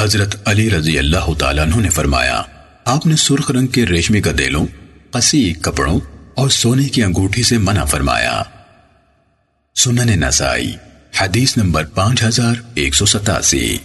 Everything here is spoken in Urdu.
حضرت علی رضی اللہ تعالیٰ عنہ نے فرمایا، آپ نے سرخ رنگ کے ریشمی گدیلوں قسی کپڑوں اور سونے کی انگوٹھی سے منع فرمایا۔ سنن نسائی، حدیث نمبر پانچ ہزار ایک سو ستاسی۔